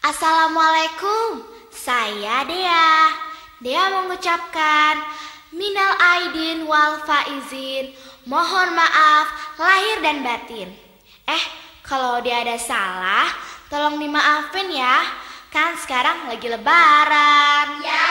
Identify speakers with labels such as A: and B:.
A: Assalamualaikum, saya Dea. Dea mengucapkan Minal Aidin wal Faizin, mohon maaf lahir dan batin. Eh, kalau dia ada salah, tolong dimaafin ya. Kan sekarang lagi lebaran.
B: Ya,